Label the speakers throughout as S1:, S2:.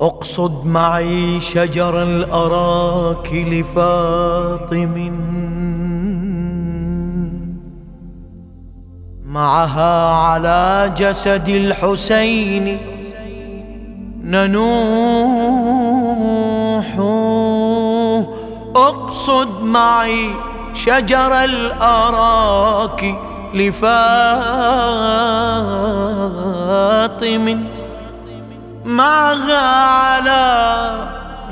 S1: اقصد معي شجر الأراك لفاطم معها على جسد الحسين ننوح. اقصد معي شجر الأراك لفاطم معها على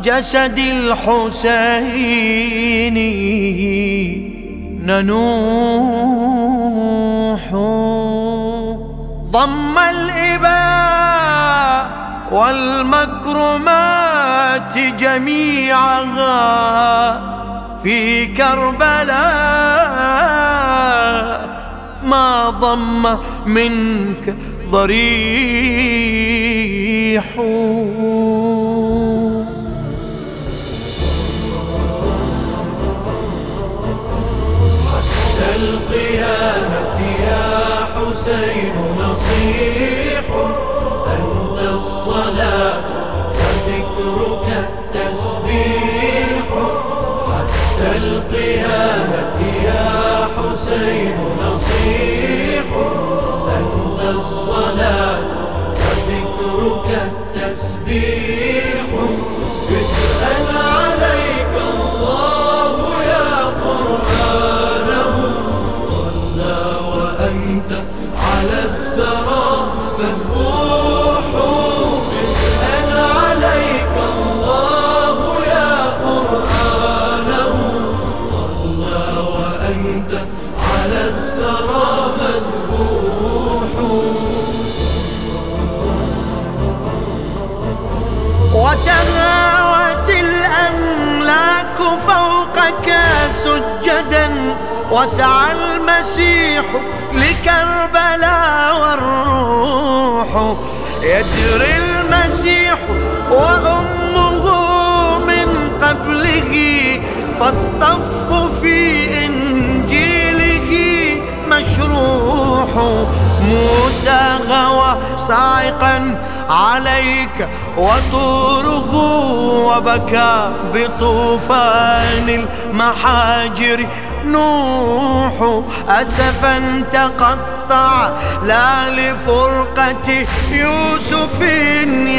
S1: جسد الحسين ننوح. ضم الإباء والمكرمات جميعها في كربلاء. ما ضم منك ضريح
S2: حتى القيامة يا حسين نصيح. أنت الصلاة وأنت على الثرى مذبوح
S1: وتهاوت الأملاك فوقك سجدا وسعى المسيح لكربلاء والروح. يجري المسيح وأمه من قبله فالطف في مشروح موسى غوى صاعقا عليك وطوره وبكى بطوفان المحاجر. نوح أسفا تقطع لا لفرقة يوسف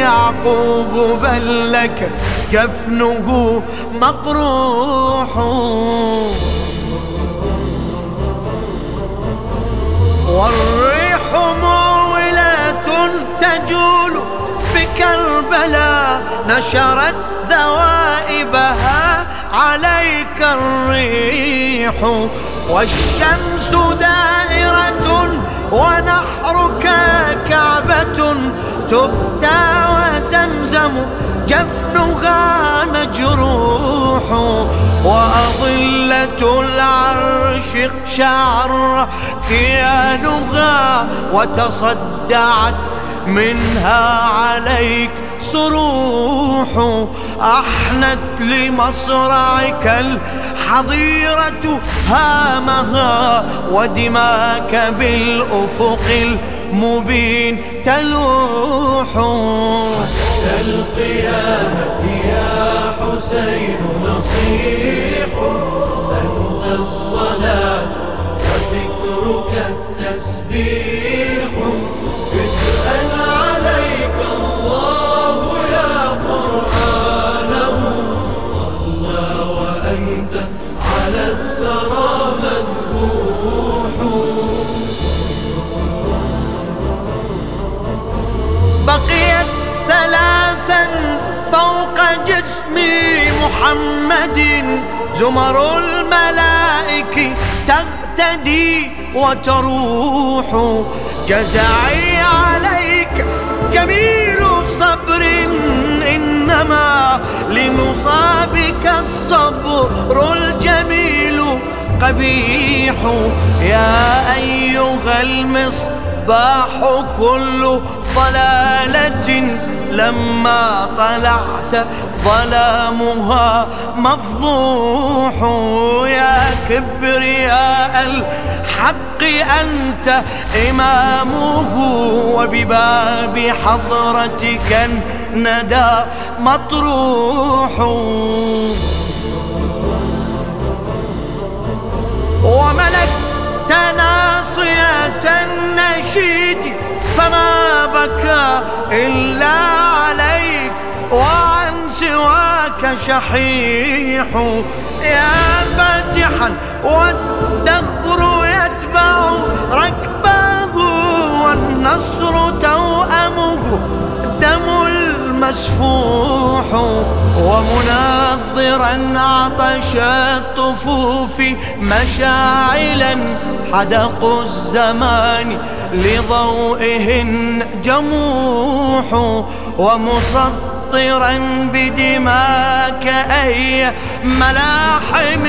S1: يعقوب بل لك جفنه مقروح والريح معولة تجول بكربلاء نشرت ذوائبها عليك الريح. والشمس دائرة ونحرك كعبة تبتى وزمزم جفنها مجروح وأضلة العرش شعر كيانها وتصدعت منها عليك صروح أحنت لمصرعك الحظيرة هامها ودماك بالأفق المبين تلوح.
S2: حتى القيامة يا حسين نصيح أنت الصلاة وذكرك التسبيح بدءا عليك الله يا قرآنه صلى وأنت على
S1: فوق جسم محمد. زمر الملائك تغتدي وتروح. جزعي عليك جميل صبر. إنما لمصابك الصبر الجميل قبيح. يا أيها المصباح كل ضلالة لما طلعت ظلامها مفضوح يا كبرياء الحق أنت إمامه وبباب حضرتك الندى مطروح. وملكت ناصية النشيد فما بكى إلا عليك وعن سواك شحيح. يا فاتحا والدهر يتبع ركبه والنصر توأمه دم المسفوح. ومناظرا عطش الطفوف مشاعلا حدق الزمان لضوئهن جموح ومسطرا بدماك أي ملاحم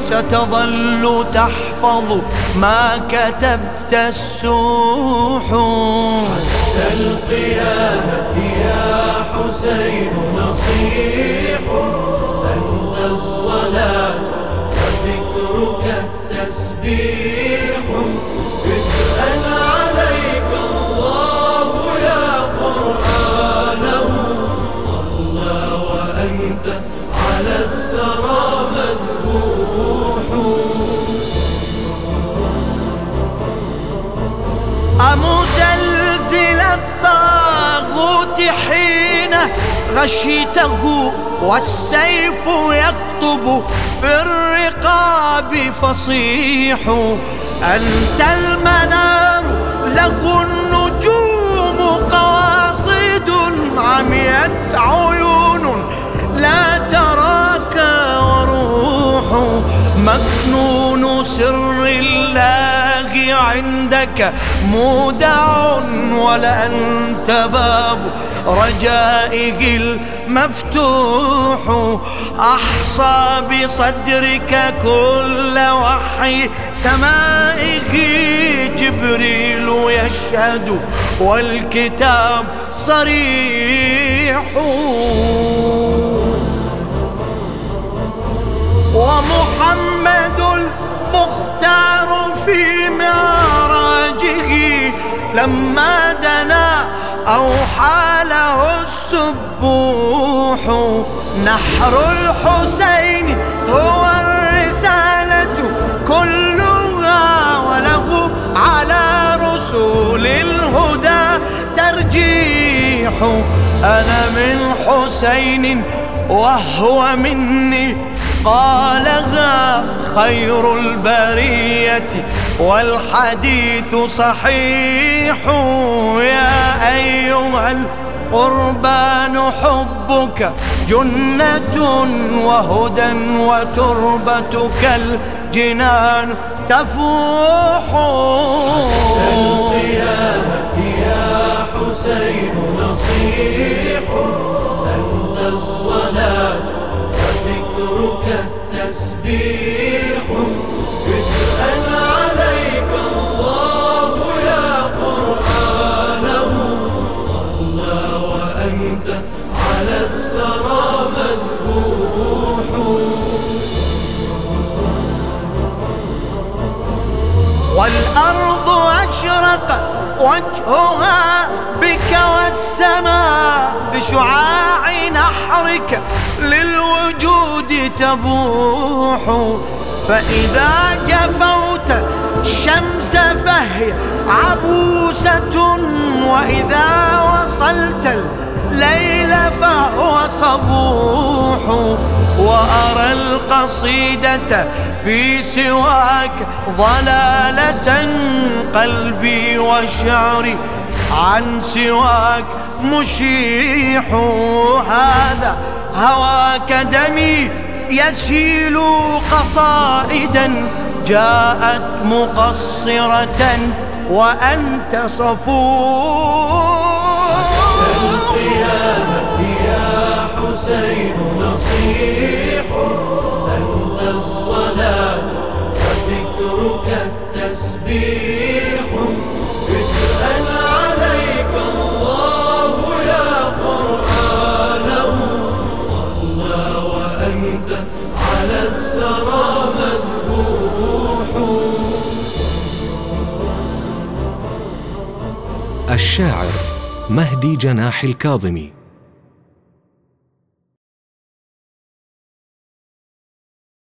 S1: ستظل تحفظ ما كتبت السوح.
S2: حتى القيامة يا حسين نصيح. أنت الصلاة وذكرك التسبيح.
S1: أمزلزل الطاغوت حين غشيته والسيف يخطب في الرقاب فصيح أنت المنار له عندك مودع ولأنت باب رجائه المفتوح. أحصى بصدرك كل وحي سمائه. جبريل يشهد والكتاب صريح. ومحمد المختار في معراجه لما دنا أوحى له السبوح نحر الحسين هو الرسالة كلها وله على رسول الهدى ترجيح. أنا من حسين وهو مني. قالها خير البرية والحديث صحيح. يا أيها القربان حبك جنة وهدى وتربتك الجنان تفوح.
S2: على الثرى مذبوح.
S1: والأرض أشرق وجهها بك والسماء بشعاع نحرك للوجود تبوح. فإذا جفوت الشمس فهي عبوسة وإذا وصلت الليل فهو صبوح وأرى القصيدة في سواك ضلالة قلبي وشعري عن سواك مشيح هذا هواك دمي يسيل قصائدا جاءت مقصرة وأنت صفوح.
S3: الشاعر مهدي جناح الكاظمي.